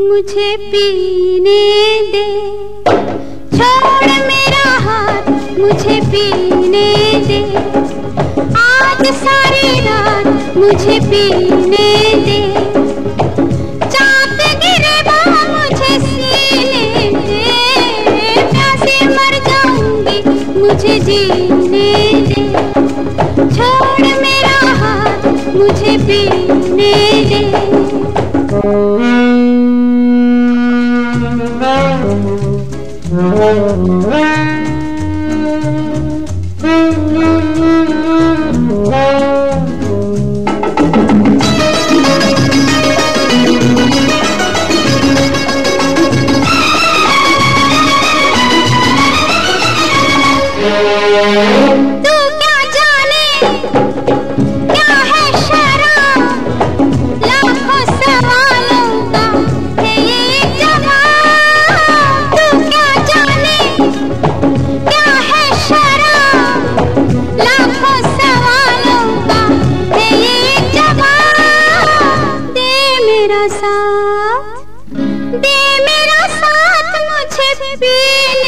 मुझे पीने दे। छोड़ मेरा हाथ, मुझे पीने दे। आज सारी रात मुझे पीने दे। मुझे जीने दे। छोड़ मेरा हाथ मुझे पीने दे। तू साथ। दे मेरा साथ मुझे पीने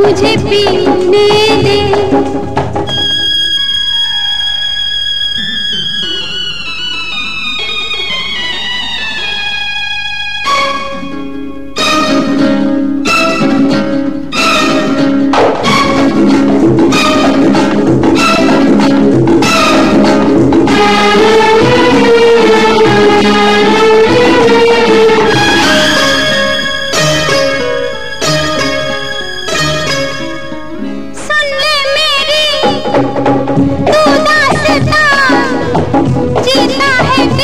मुझे पीने दे।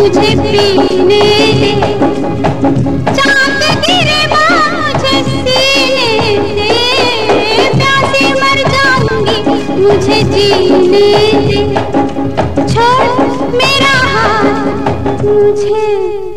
मुझे पीने दे चाँद गिरे मुझे सीने दे। प्यासे मर जाऊँगी मुझे जीने दे। छोड़ मेरा हाथ मुझे।